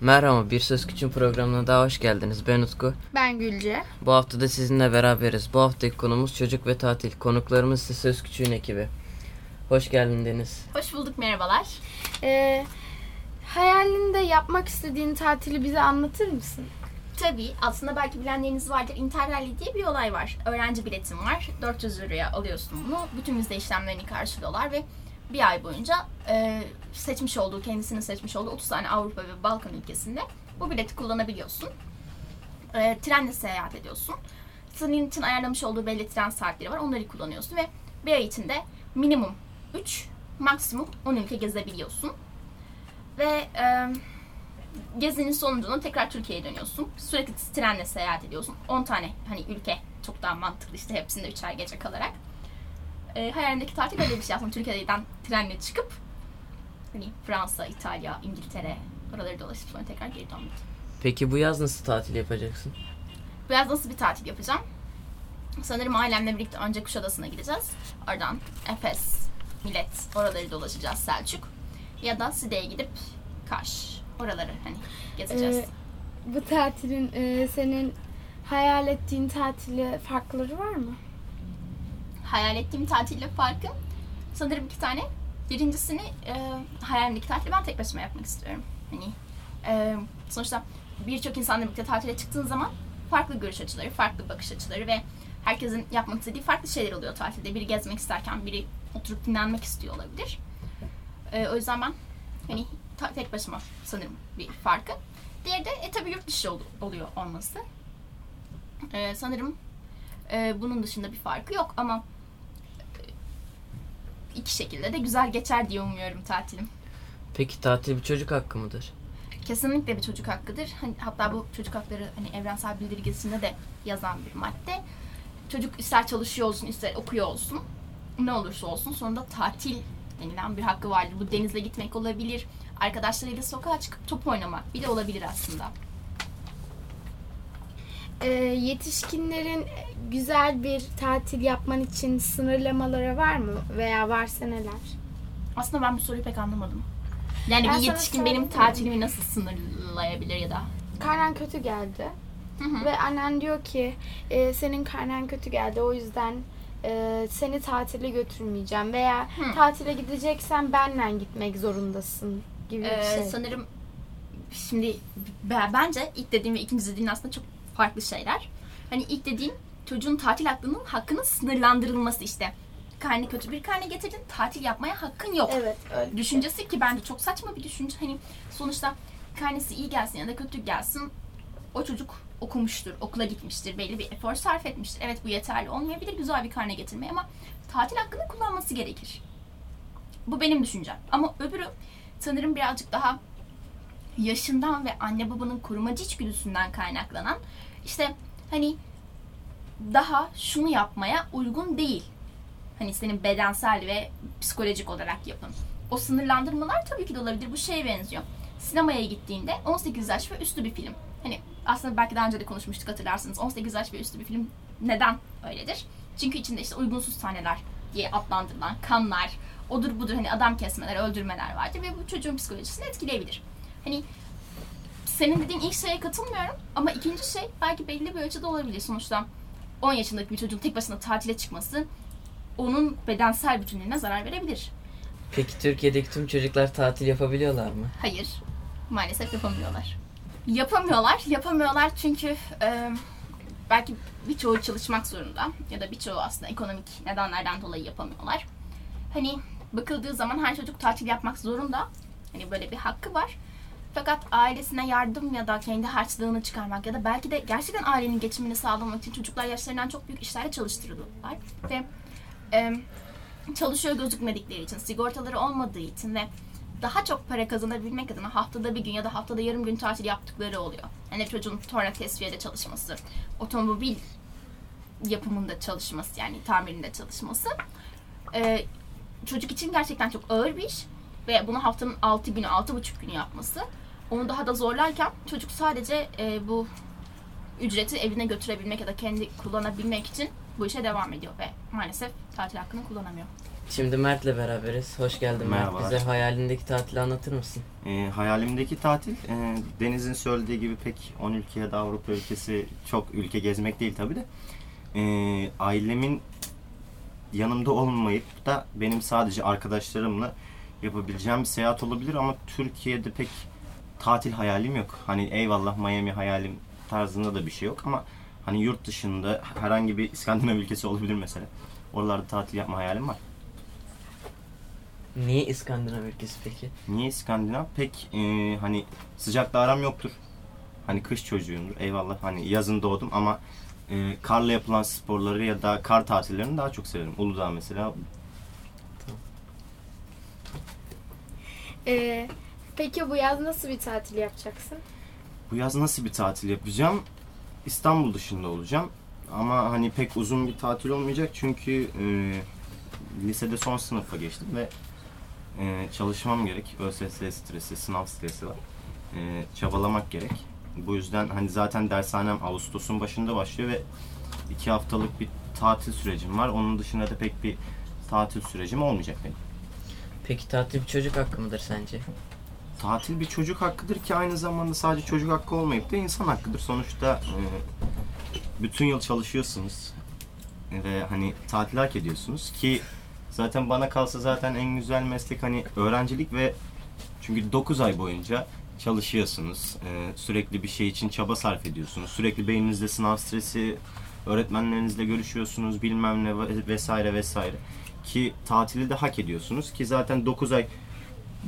Merhaba, Bir Söz Küçüğün programına daha hoş geldiniz. Ben Utku. Ben Gülce. Bu hafta da sizinle beraberiz. Bu haftaki konumuz çocuk ve tatil. Konuklarımız ise Söz Küçüğün ekibi. Hoş geldin Deniz. Hoş bulduk, merhabalar. Ee, hayalinde yapmak istediğin tatili bize anlatır mısın? Tabii, aslında belki bilenleriniz vardır. Interrally diye bir olay var. Öğrenci biletim var. 400 liraya alıyorsun bunu. Bütün vize işlemlerini karşılıyorlar ve bir ay boyunca e, seçmiş olduğu, kendisinin seçmiş olduğu 30 tane Avrupa ve Balkan ülkesinde bu bileti kullanabiliyorsun. E, trenle seyahat ediyorsun. Senin için ayarlamış olduğu belli tren saatleri var. Onları kullanıyorsun ve bir ay içinde minimum 3, maksimum 10 ülke gezebiliyorsun. Ve e, gezinin sonucunda tekrar Türkiye'ye dönüyorsun. Sürekli trenle seyahat ediyorsun. 10 tane hani ülke çok daha mantıklı işte hepsinde 3'er gece kalarak. E, hayalimdeki tatil öyle bir şey aslında. Türkiye'den trenle çıkıp hani Fransa, İtalya, İngiltere oraları dolaşıp sonra tekrar geri dönmek. Peki bu yaz nasıl tatil yapacaksın? Bu yaz nasıl bir tatil yapacağım? Sanırım ailemle birlikte önce Kuşadası'na gideceğiz. Oradan Efes, Millet, oraları dolaşacağız Selçuk. Ya da Side'ye gidip Kaş, oraları hani gezeceğiz. Ee, bu tatilin e, senin hayal ettiğin tatile farkları var mı? Hayal ettiğim tatille farkı sanırım iki tane. Birincisini e, hayalimdeki tatili ben tek başıma yapmak istiyorum. Hani e, sonuçta birçok insanla birlikte tatile çıktığın zaman farklı görüş açıları, farklı bakış açıları ve herkesin yapmak istediği farklı şeyler oluyor tatilde. Biri gezmek isterken biri oturup dinlenmek istiyor olabilir. E, o yüzden ben hani ta- tek başıma sanırım bir farkı. Diğeri de e, tabii yurt dışı ol- oluyor olması. E, sanırım e, bunun dışında bir farkı yok ama iki şekilde de güzel geçer diye umuyorum tatilim. Peki tatil bir çocuk hakkı mıdır? Kesinlikle bir çocuk hakkıdır. Hani, hatta bu çocuk hakları hani evrensel bildirgesinde de yazan bir madde. Çocuk ister çalışıyor olsun, ister okuyor olsun. Ne olursa olsun sonunda tatil denilen bir hakkı vardır. Bu denizle gitmek olabilir. Arkadaşlarıyla sokağa çıkıp top oynamak bile olabilir aslında. Ee, yetişkinlerin güzel bir tatil yapman için sınırlamaları var mı? Veya varsa neler? Aslında ben bu soruyu pek anlamadım. Yani Ben bir yetişkin benim tatilimi nasıl sınırlayabilir ya da? Karnen kötü geldi. Hı hı. Ve annen diyor ki e, senin karnen kötü geldi o yüzden e, seni tatile götürmeyeceğim. Veya Hı. tatile gideceksen benle gitmek zorundasın gibi bir Ee, şey. Sanırım şimdi be- bence ilk dediğim ve ikinci dediğin aslında çok farklı şeyler. Hani ilk dediğim çocuğun tatil hakkının hakkının sınırlandırılması işte. Karne kötü bir karne getirdin tatil yapmaya hakkın yok. Evet öyle. Düşüncesi ki bence çok saçma bir düşünce. Hani sonuçta karnesi iyi gelsin ya da kötü gelsin o çocuk okumuştur, okula gitmiştir, belli bir efor sarf etmiştir. Evet bu yeterli olmayabilir güzel bir karne getirmeye ama tatil hakkını kullanması gerekir. Bu benim düşüncem. Ama öbürü sanırım birazcık daha yaşından ve anne babanın korumacı içgüdüsünden kaynaklanan işte hani daha şunu yapmaya uygun değil. Hani senin bedensel ve psikolojik olarak yapın. O sınırlandırmalar tabii ki de olabilir. Bu şeye benziyor. Sinemaya gittiğinde 18 yaş ve üstü bir film. Hani aslında belki daha önce de konuşmuştuk hatırlarsınız. 18 yaş ve üstü bir film neden öyledir? Çünkü içinde işte uygunsuz sahneler diye adlandırılan kanlar, odur budur hani adam kesmeler, öldürmeler vardır ve bu çocuğun psikolojisini etkileyebilir. Hani senin dediğin ilk şeye katılmıyorum ama ikinci şey belki belli bir ölçüde olabilir. Sonuçta 10 yaşındaki bir çocuğun tek başına tatile çıkması onun bedensel bütünlüğüne zarar verebilir. Peki Türkiye'deki tüm çocuklar tatil yapabiliyorlar mı? Hayır. Maalesef yapamıyorlar. Yapamıyorlar. Yapamıyorlar çünkü e, belki birçoğu çalışmak zorunda ya da birçoğu aslında ekonomik nedenlerden dolayı yapamıyorlar. Hani bakıldığı zaman her çocuk tatil yapmak zorunda. Hani böyle bir hakkı var. Fakat ailesine yardım ya da kendi harçlığını çıkarmak ya da belki de gerçekten ailenin geçimini sağlamak için çocuklar yaşlarından çok büyük işlerde çalıştırılıyorlar. Ve e, çalışıyor gözükmedikleri için, sigortaları olmadığı için ve daha çok para kazanabilmek adına haftada bir gün ya da haftada yarım gün tatil yaptıkları oluyor. Yani çocuğun torna tesviyede çalışması, otomobil yapımında çalışması yani tamirinde çalışması. Ee, çocuk için gerçekten çok ağır bir iş ve bunu haftanın 6 günü, 6,5 günü yapması. Onu daha da zorlarken çocuk sadece e, bu ücreti evine götürebilmek ya da kendi kullanabilmek için bu işe devam ediyor ve maalesef tatil hakkını kullanamıyor. Şimdi Mert'le beraberiz. Hoş geldin Mert. Merhabalar. Bize hayalindeki tatili anlatır mısın? E, hayalimdeki tatil e, Deniz'in söylediği gibi pek 10 ülke ya da Avrupa ülkesi çok ülke gezmek değil tabi de. E, ailemin yanımda olmayıp da benim sadece arkadaşlarımla yapabileceğim bir seyahat olabilir ama Türkiye'de pek tatil hayalim yok. Hani eyvallah Miami hayalim tarzında da bir şey yok ama hani yurt dışında herhangi bir İskandinav ülkesi olabilir mesela. Oralarda tatil yapma hayalim var. Niye İskandinav ülkesi peki? Niye İskandinav? Pek e, hani sıcakla aram yoktur. Hani kış çocuğumdur. Eyvallah hani yazın doğdum ama e, karla yapılan sporları ya da kar tatillerini daha çok severim. Uludağ mesela. Ee, peki bu yaz nasıl bir tatil yapacaksın? Bu yaz nasıl bir tatil yapacağım? İstanbul dışında olacağım. Ama hani pek uzun bir tatil olmayacak çünkü e, lisede son sınıfa geçtim ve e, çalışmam gerek. ÖSS stresi, sınav stresi var. E, çabalamak gerek. Bu yüzden hani zaten dershanem Ağustos'un başında başlıyor ve iki haftalık bir tatil sürecim var. Onun dışında da pek bir tatil sürecim olmayacak benim. Peki tatil bir çocuk hakkı mıdır sence? Tatil bir çocuk hakkıdır ki aynı zamanda sadece çocuk hakkı olmayıp da insan hakkıdır. Sonuçta e, bütün yıl çalışıyorsunuz ve hani tatil hak ediyorsunuz ki zaten bana kalsa zaten en güzel meslek hani öğrencilik ve çünkü 9 ay boyunca çalışıyorsunuz. E, sürekli bir şey için çaba sarf ediyorsunuz. Sürekli beyninizde sınav stresi, öğretmenlerinizle görüşüyorsunuz bilmem ne ve- vesaire vesaire. Ki tatili de hak ediyorsunuz ki zaten 9 ay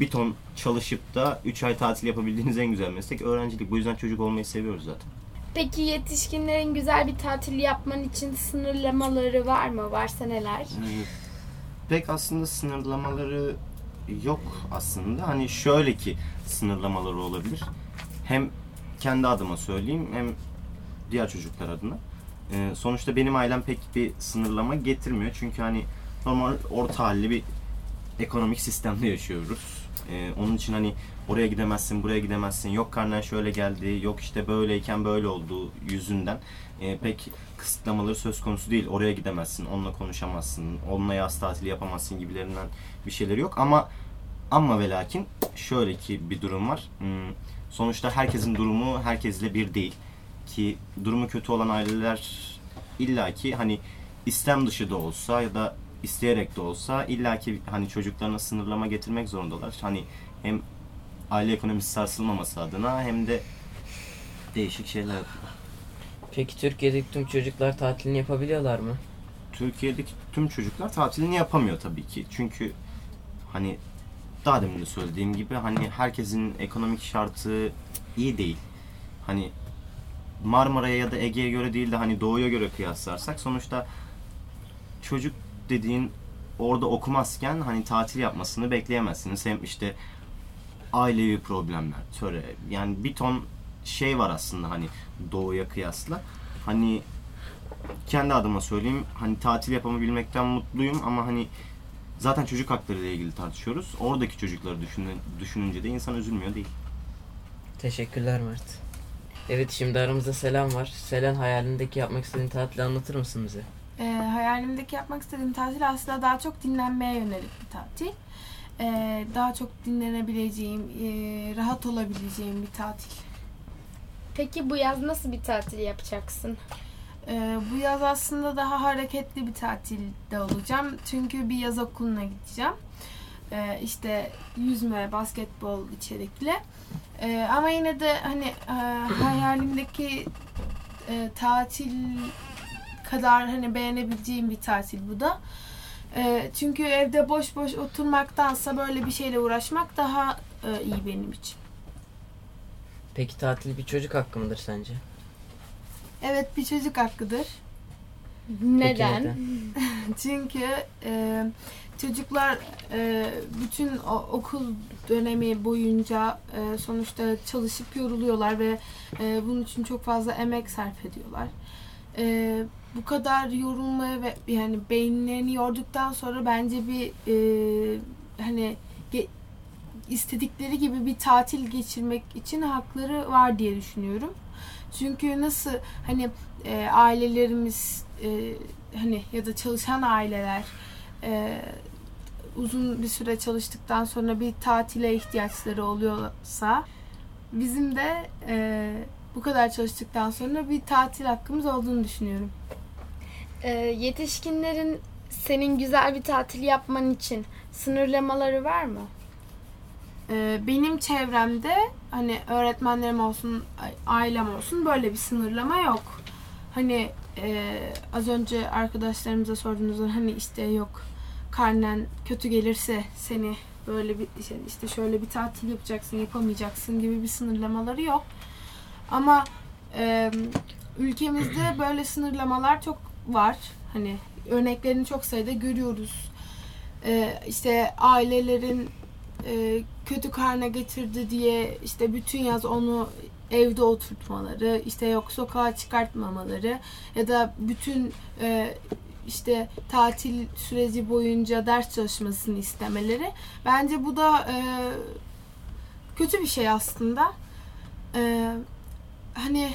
bir ton çalışıp da 3 ay tatil yapabildiğiniz en güzel meslek öğrencilik. Bu yüzden çocuk olmayı seviyoruz zaten. Peki yetişkinlerin güzel bir tatil yapman için sınırlamaları var mı? Varsa neler? Pek aslında sınırlamaları yok aslında. Hani şöyle ki sınırlamaları olabilir. Hem kendi adıma söyleyeyim hem diğer çocuklar adına. Ee, sonuçta benim ailem pek bir sınırlama getirmiyor. Çünkü hani normal orta halli bir ekonomik sistemde yaşıyoruz. Ee, onun için hani oraya gidemezsin, buraya gidemezsin. Yok karnen şöyle geldi, yok işte böyleyken böyle olduğu yüzünden e, pek kısıtlamaları söz konusu değil. Oraya gidemezsin, onunla konuşamazsın, onunla yaz tatili yapamazsın gibilerinden bir şeyleri yok. Ama ama ve lakin şöyle ki bir durum var. Hmm, Sonuçta herkesin durumu herkesle bir değil. Ki durumu kötü olan aileler illaki hani istem dışı da olsa ya da isteyerek de olsa illaki hani çocuklarına sınırlama getirmek zorundalar. Hani hem aile ekonomisi sarsılmaması adına hem de değişik şeyler Peki Türkiye'deki tüm çocuklar tatilini yapabiliyorlar mı? Türkiye'deki tüm çocuklar tatilini yapamıyor tabii ki. Çünkü hani daha demin de söylediğim gibi hani herkesin ekonomik şartı iyi değil. Hani Marmara'ya ya da Ege'ye göre değil de hani Doğu'ya göre kıyaslarsak sonuçta çocuk dediğin orada okumazken hani tatil yapmasını bekleyemezsiniz. Hem işte ailevi problemler, töre yani bir ton şey var aslında hani Doğu'ya kıyasla. Hani kendi adıma söyleyeyim hani tatil yapabilmekten mutluyum ama hani zaten çocuk hakları ile ilgili tartışıyoruz. Oradaki çocukları düşünün, düşününce de insan üzülmüyor değil. Teşekkürler Mert. Evet şimdi aramızda Selen var. Selen hayalindeki yapmak istediğin tatili anlatır mısın bize? Ee, hayalimdeki yapmak istediğim tatil aslında daha çok dinlenmeye yönelik bir tatil. Ee, daha çok dinlenebileceğim, e, rahat olabileceğim bir tatil. Peki bu yaz nasıl bir tatil yapacaksın? Ee, bu yaz aslında daha hareketli bir tatilde olacağım. Çünkü bir yaz okuluna gideceğim. Ee, işte yüzme, basketbol içerikli. Ee, ama yine de hani e, hayalimdeki e, tatil kadar hani beğenebileceğim bir tatil bu da. Ee, çünkü evde boş boş oturmaktansa böyle bir şeyle uğraşmak daha e, iyi benim için. Peki tatil bir çocuk hakkı mıdır sence? Evet bir çocuk hakkıdır. Neden? Çünkü e, çocuklar e, bütün o, okul dönemi boyunca e, sonuçta çalışıp yoruluyorlar ve e, bunun için çok fazla emek sarf ediyorlar. E, bu kadar yorulmaya ve yani beyinlerini yorduktan sonra bence bir e, hani ge- istedikleri gibi bir tatil geçirmek için hakları var diye düşünüyorum. Çünkü nasıl hani e, ailelerimiz e, hani ya da çalışan aileler e, uzun bir süre çalıştıktan sonra bir tatile ihtiyaçları oluyorsa bizim de e, bu kadar çalıştıktan sonra bir tatil hakkımız olduğunu düşünüyorum. Ee, yetişkinlerin senin güzel bir tatil yapman için sınırlamaları var mı? Ee, benim çevremde hani öğretmenlerim olsun, ailem olsun böyle bir sınırlama yok. Hani e, az önce arkadaşlarımıza sorduğunuzda hani işte yok karnen kötü gelirse seni böyle bir işte şöyle bir tatil yapacaksın yapamayacaksın gibi bir sınırlamaları yok. Ama e, ülkemizde böyle sınırlamalar çok var. Hani örneklerini çok sayıda görüyoruz. E, işte ailelerin e, kötü karne getirdi diye işte bütün yaz onu evde oturtmaları, işte yok sokağa çıkartmamaları ya da bütün e, işte tatil süreci boyunca ders çalışmasını istemeleri. Bence bu da e, kötü bir şey aslında. E, hani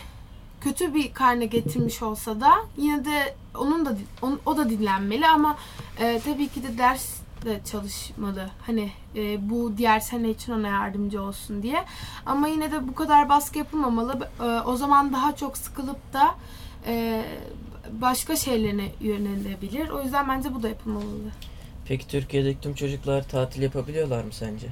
kötü bir karne getirmiş olsa da yine de onun da on, o da dinlenmeli ama e, tabii ki de ders de çalışmalı. Hani e, bu diğer sene için ona yardımcı olsun diye. Ama yine de bu kadar baskı yapılmamalı. E, o zaman daha çok sıkılıp da e, başka şeylerine yönelebilir. O yüzden bence bu da yapılmalı. Peki Türkiye'deki tüm çocuklar tatil yapabiliyorlar mı sence?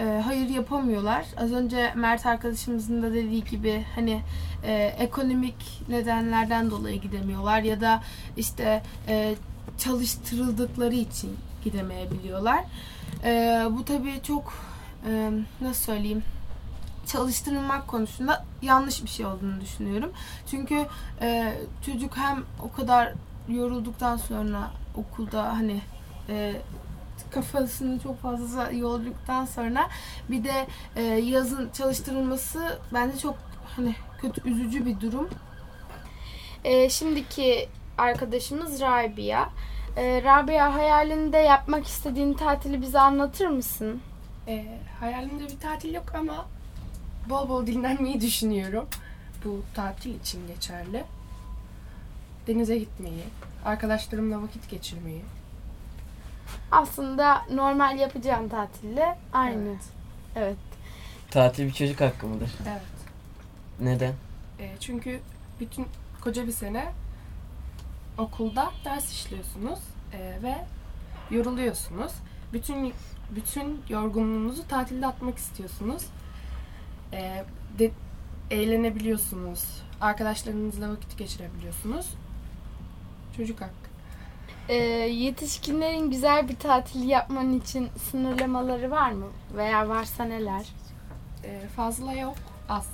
E, hayır yapamıyorlar. Az önce Mert arkadaşımızın da dediği gibi hani e, ekonomik nedenlerden dolayı gidemiyorlar ya da işte e, çalıştırıldıkları için gidemeyebiliyorlar. E, bu tabii çok e, nasıl söyleyeyim çalıştırılmak konusunda yanlış bir şey olduğunu düşünüyorum. Çünkü e, çocuk hem o kadar yorulduktan sonra okulda hani e, kafasını çok fazla yorulduktan sonra bir de e, yazın çalıştırılması bence çok hani kötü üzücü bir durum. Ee, şimdiki arkadaşımız Rabia. Ee, Rabia hayalinde yapmak istediğin tatili bize anlatır mısın? E, hayalimde bir tatil yok ama bol bol dinlenmeyi düşünüyorum. Bu tatil için geçerli. Denize gitmeyi, arkadaşlarımla vakit geçirmeyi. Aslında normal yapacağın tatille aynı. Evet. Evet. Tatil bir çocuk hakkı mıdır? Evet. Neden? E, çünkü bütün koca bir sene okulda ders işliyorsunuz e, ve yoruluyorsunuz. Bütün bütün yorgunluğunuzu tatilde atmak istiyorsunuz. E, de, eğlenebiliyorsunuz. Arkadaşlarınızla vakit geçirebiliyorsunuz. Çocuk hakkı. Ee, yetişkinlerin güzel bir tatil yapman için sınırlamaları var mı? Veya varsa neler? E, fazla yok, az.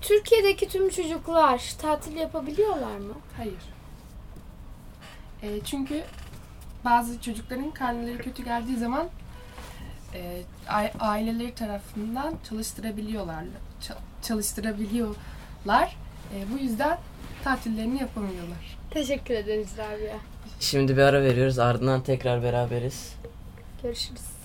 Türkiye'deki tüm çocuklar tatil yapabiliyorlar mı? Hayır. E, çünkü bazı çocukların karneleri kötü geldiği zaman e, aileleri tarafından çalıştırabiliyorlar. ça- çalıştırabiliyorlar. E, bu yüzden tatillerini yapamıyorlar. Teşekkür ederiz Rabia. Şimdi bir ara veriyoruz ardından tekrar beraberiz. Görüşürüz.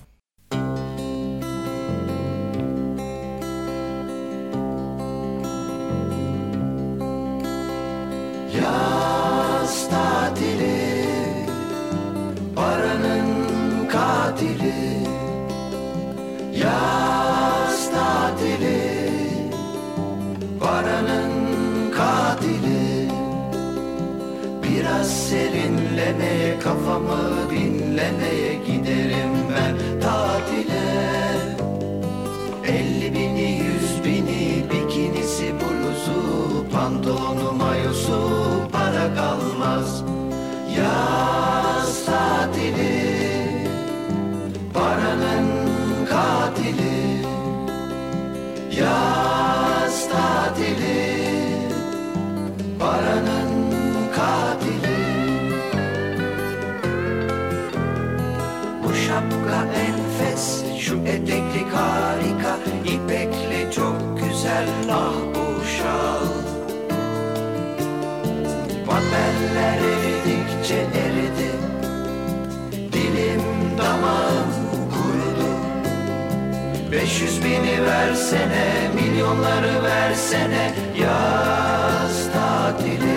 Pantolonu mayosu para kalmaz. Yaz tatili Paranın katili. Yaz tatili yüz bini versene, milyonları versene. Yaz tatili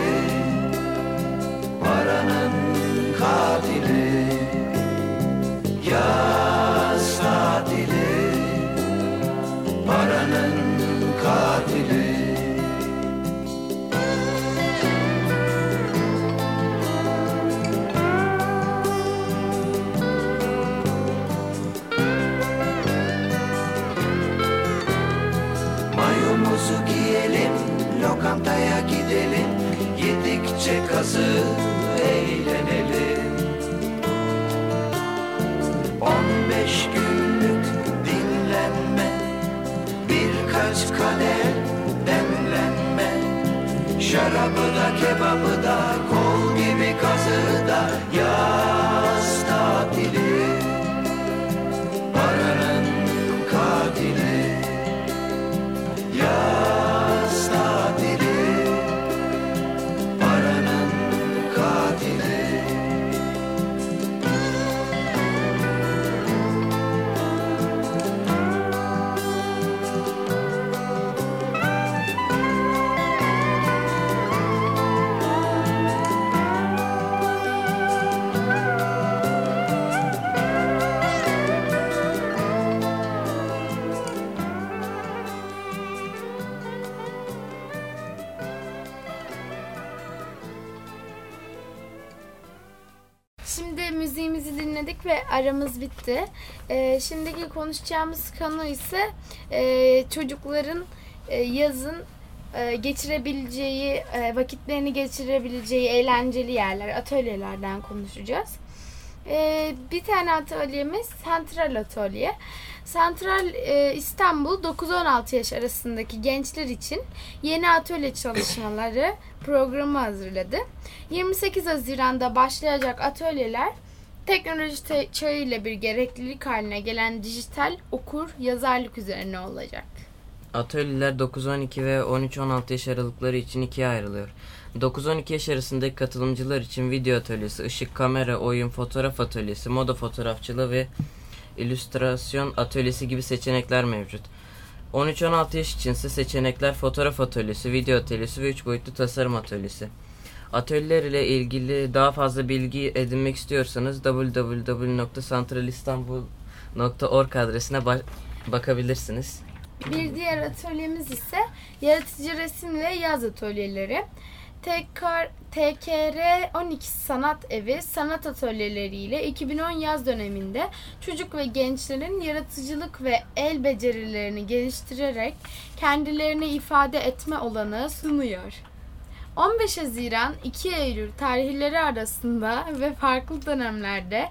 Yedikçe kazı eğlenelim. 15 günlük dinlenme Birkaç kadeh demlenme. Şarabı da kebabı da kol gibi kazığı da Yaz ve aramız bitti. Ee, şimdiki konuşacağımız konu ise e, çocukların e, yazın e, geçirebileceği, e, vakitlerini geçirebileceği eğlenceli yerler, atölyelerden konuşacağız. E, bir tane atölyemiz Santral Atölye. Santral e, İstanbul 9-16 yaş arasındaki gençler için yeni atölye çalışmaları programı hazırladı. 28 Haziran'da başlayacak atölyeler teknoloji te- çağıyla bir gereklilik haline gelen dijital okur yazarlık üzerine olacak. Atölyeler 9-12 ve 13-16 yaş aralıkları için ikiye ayrılıyor. 9-12 yaş arasındaki katılımcılar için video atölyesi, ışık, kamera, oyun, fotoğraf atölyesi, moda fotoğrafçılığı ve illüstrasyon atölyesi gibi seçenekler mevcut. 13-16 yaş içinse seçenekler fotoğraf atölyesi, video atölyesi ve 3 boyutlu tasarım atölyesi. Atölyeler ile ilgili daha fazla bilgi edinmek istiyorsanız www.santralistanbul.org adresine ba- bakabilirsiniz. Bir diğer atölyemiz ise yaratıcı resim ve yaz atölyeleri. TKR, TKR 12 Sanat Evi sanat atölyeleriyle 2010 yaz döneminde çocuk ve gençlerin yaratıcılık ve el becerilerini geliştirerek kendilerini ifade etme olanağı sunuyor. 15 Haziran 2 Eylül tarihleri arasında ve farklı dönemlerde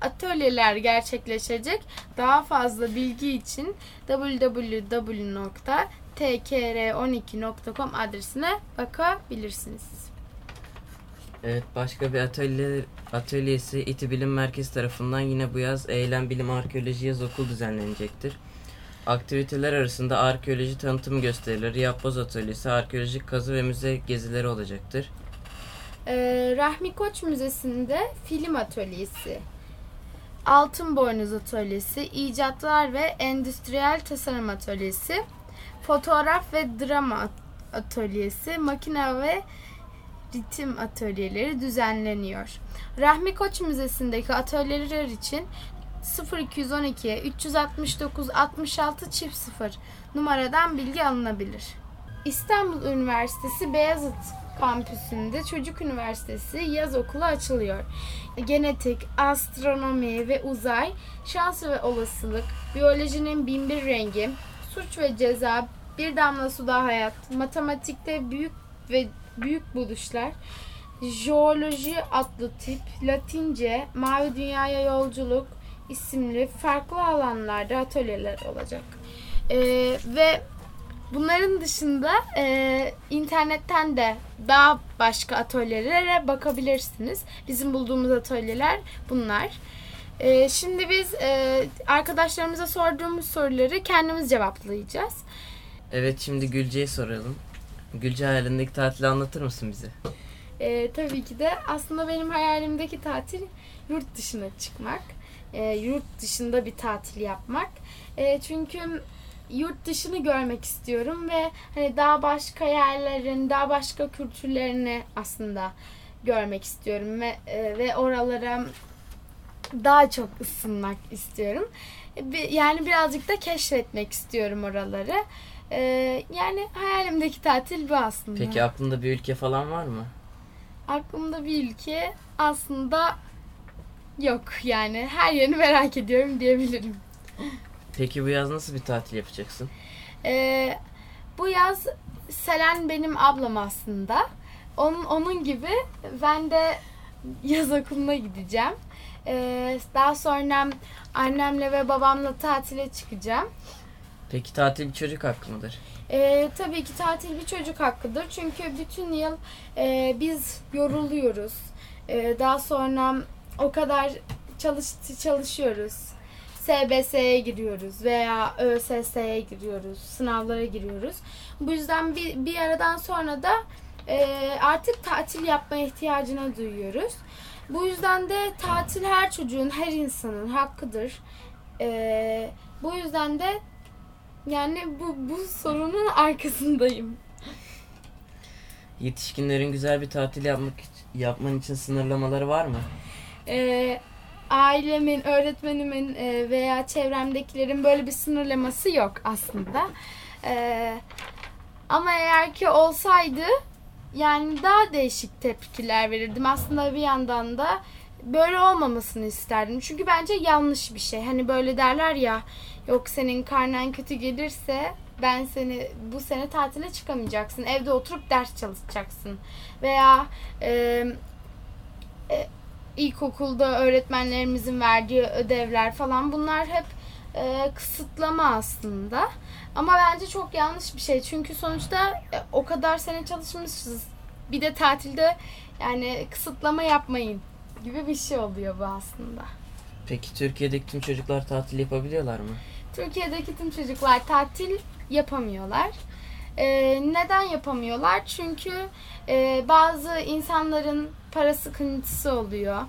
atölyeler gerçekleşecek. Daha fazla bilgi için www.tkr12.com adresine bakabilirsiniz. Evet başka bir atölye atölyesi İTÜ Bilim Merkezi tarafından yine bu yaz Eylem Bilim Arkeoloji Yaz Okul düzenlenecektir. Aktiviteler arasında arkeoloji tanıtım gösterileri, yapboz atölyesi, arkeolojik kazı ve müze gezileri olacaktır. Ee, Rahmi Koç Müzesi'nde film atölyesi, Altın Boynuz Atölyesi, İcatlar ve Endüstriyel Tasarım Atölyesi, Fotoğraf ve Drama Atölyesi, Makine ve Ritim Atölyeleri düzenleniyor. Rahmi Koç Müzesi'ndeki atölyeler için 0212 369 66 çift 0 numaradan bilgi alınabilir. İstanbul Üniversitesi Beyazıt kampüsünde Çocuk Üniversitesi yaz okulu açılıyor. Genetik, astronomi ve uzay, şans ve olasılık, biyolojinin binbir rengi, suç ve ceza, bir damla suda hayat, matematikte büyük ve büyük buluşlar, jeoloji adlı tip, latince, mavi dünyaya yolculuk isimli farklı alanlarda atölyeler olacak. Ee, ve Bunların dışında e, internetten de daha başka atölyelere bakabilirsiniz. Bizim bulduğumuz atölyeler bunlar. E, şimdi biz e, arkadaşlarımıza sorduğumuz soruları kendimiz cevaplayacağız. Evet şimdi Gülce'ye soralım. Gülce hayalindeki tatili anlatır mısın bize? E, tabii ki de aslında benim hayalimdeki tatil yurt dışına çıkmak. E, yurt dışında bir tatil yapmak. E, çünkü yurt dışını görmek istiyorum ve hani daha başka yerlerin, daha başka kültürlerini aslında görmek istiyorum ve e, ve oralara daha çok ısınmak istiyorum. Bir- Yani birazcık da keşfetmek istiyorum oraları. E, yani hayalimdeki tatil bu aslında. Peki aklında bir ülke falan var mı? Aklımda bir ülke aslında yok yani her yerini merak ediyorum diyebilirim. Peki bu yaz nasıl bir tatil yapacaksın? Ee, bu yaz Selen benim ablam aslında. Onun onun gibi ben de yaz okuluna gideceğim. Ee, daha sonra annemle ve babamla tatile çıkacağım. Peki tatil bir çocuk hakkı mıdır? Ee, tabii ki tatil bir çocuk hakkıdır. Çünkü bütün yıl e, biz yoruluyoruz. Ee, daha sonra o kadar çalış çalışıyoruz. SBS'ye giriyoruz veya ÖSS'ye giriyoruz, sınavlara giriyoruz. Bu yüzden bir, bir aradan sonra da e, artık tatil yapmaya ihtiyacına duyuyoruz. Bu yüzden de tatil her çocuğun, her insanın hakkıdır. E, bu yüzden de yani bu, bu sorunun arkasındayım. Yetişkinlerin güzel bir tatil yapmak yapman için sınırlamaları var mı? Ee, ailemin, öğretmenimin e, veya çevremdekilerin böyle bir sınırlaması yok aslında. Ee, ama eğer ki olsaydı yani daha değişik tepkiler verirdim. Aslında bir yandan da böyle olmamasını isterdim. Çünkü bence yanlış bir şey. Hani böyle derler ya yok senin karnen kötü gelirse ben seni bu sene tatile çıkamayacaksın. Evde oturup ders çalışacaksın. Veya e, e, ilkokulda öğretmenlerimizin verdiği ödevler falan bunlar hep e, kısıtlama aslında. Ama bence çok yanlış bir şey. Çünkü sonuçta e, o kadar sene çalışmışız. Bir de tatilde yani kısıtlama yapmayın gibi bir şey oluyor bu aslında. Peki Türkiye'deki tüm çocuklar tatil yapabiliyorlar mı? Türkiye'deki tüm çocuklar tatil yapamıyorlar. Ee, neden yapamıyorlar? Çünkü e, bazı insanların para sıkıntısı oluyor.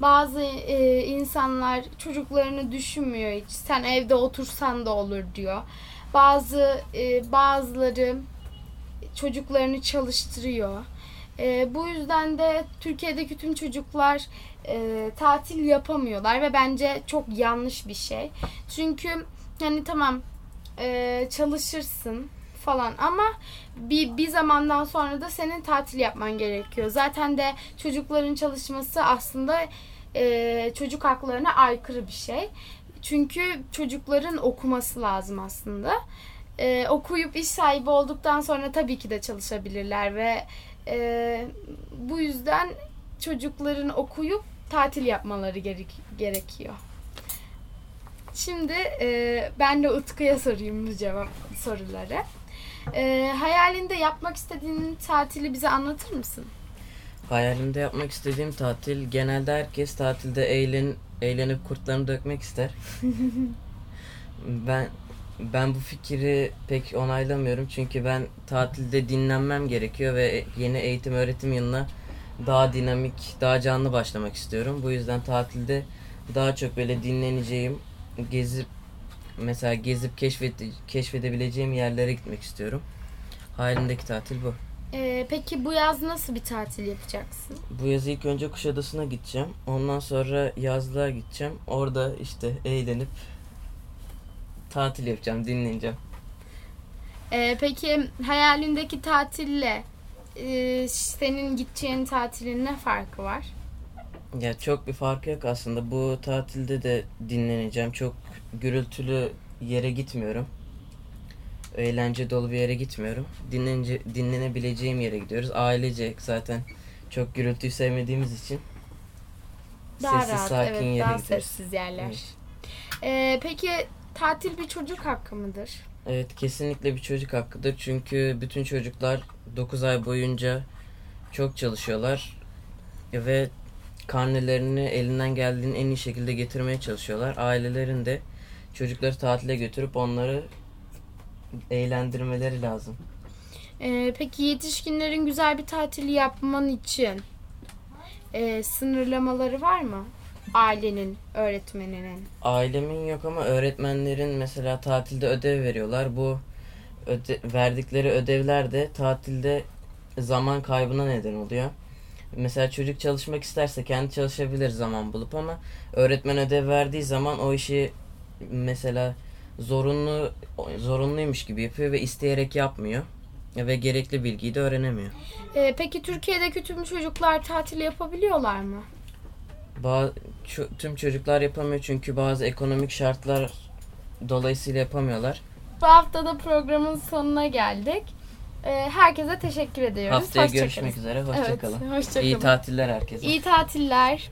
Bazı e, insanlar çocuklarını düşünmüyor hiç. Sen evde otursan da olur diyor. Bazı e, bazıları çocuklarını çalıştırıyor. E, bu yüzden de Türkiye'deki tüm çocuklar e, tatil yapamıyorlar ve bence çok yanlış bir şey. Çünkü hani tamam e, çalışırsın falan ama bir, bir zamandan sonra da senin tatil yapman gerekiyor. Zaten de çocukların çalışması aslında e, çocuk haklarına aykırı bir şey. Çünkü çocukların okuması lazım aslında. E, okuyup iş sahibi olduktan sonra tabii ki de çalışabilirler ve e, bu yüzden çocukların okuyup tatil yapmaları gerek, gerekiyor. Şimdi e, ben de Utku'ya sorayım bu cevap soruları. E, hayalinde yapmak istediğin tatili bize anlatır mısın? Hayalimde yapmak istediğim tatil genelde herkes tatilde eğlen eğlenip kurtlarını dökmek ister. ben ben bu fikri pek onaylamıyorum çünkü ben tatilde dinlenmem gerekiyor ve yeni eğitim öğretim yılına daha dinamik, daha canlı başlamak istiyorum. Bu yüzden tatilde daha çok böyle dinleneceğim, gezip mesela gezip keşfet keşfedebileceğim yerlere gitmek istiyorum. Hayalimdeki tatil bu. E, peki bu yaz nasıl bir tatil yapacaksın? Bu yaz ilk önce Kuşadası'na gideceğim. Ondan sonra yazlığa gideceğim. Orada işte eğlenip tatil yapacağım, dinleneceğim. E, peki hayalindeki tatille e, senin gideceğin tatilin ne farkı var? Ya çok bir farkı yok aslında. Bu tatilde de dinleneceğim. Çok gürültülü yere gitmiyorum. Eğlence dolu bir yere gitmiyorum. Dinlence, dinlenebileceğim yere gidiyoruz. Ailecek zaten çok gürültüyü sevmediğimiz için Daha sessiz rahat, sakin evet, yere daha gidiyoruz. sessiz yerler. Evet. E, peki tatil bir çocuk hakkı mıdır? Evet kesinlikle bir çocuk hakkıdır. Çünkü bütün çocuklar 9 ay boyunca çok çalışıyorlar ve karnelerini elinden geldiğinin en iyi şekilde getirmeye çalışıyorlar. Ailelerin de çocukları tatile götürüp onları eğlendirmeleri lazım. Ee, peki yetişkinlerin güzel bir tatil yapman için e, sınırlamaları var mı? Ailenin, öğretmeninin. Ailemin yok ama öğretmenlerin mesela tatilde ödev veriyorlar. Bu öde- verdikleri ödevler de tatilde zaman kaybına neden oluyor. Mesela çocuk çalışmak isterse kendi çalışabilir zaman bulup ama öğretmen ödev verdiği zaman o işi mesela zorunlu zorunluymuş gibi yapıyor ve isteyerek yapmıyor ve gerekli bilgiyi de öğrenemiyor. Ee, peki Türkiye'deki tüm çocuklar tatil yapabiliyorlar mı? Ba- tüm çocuklar yapamıyor çünkü bazı ekonomik şartlar dolayısıyla yapamıyorlar. Bu hafta da programın sonuna geldik. Ee, herkese teşekkür ediyoruz. Haftaya Hoşça görüşmek kalın. üzere. Hoşçakalın. Evet, hoşça İyi tatiller herkese. İyi tatiller.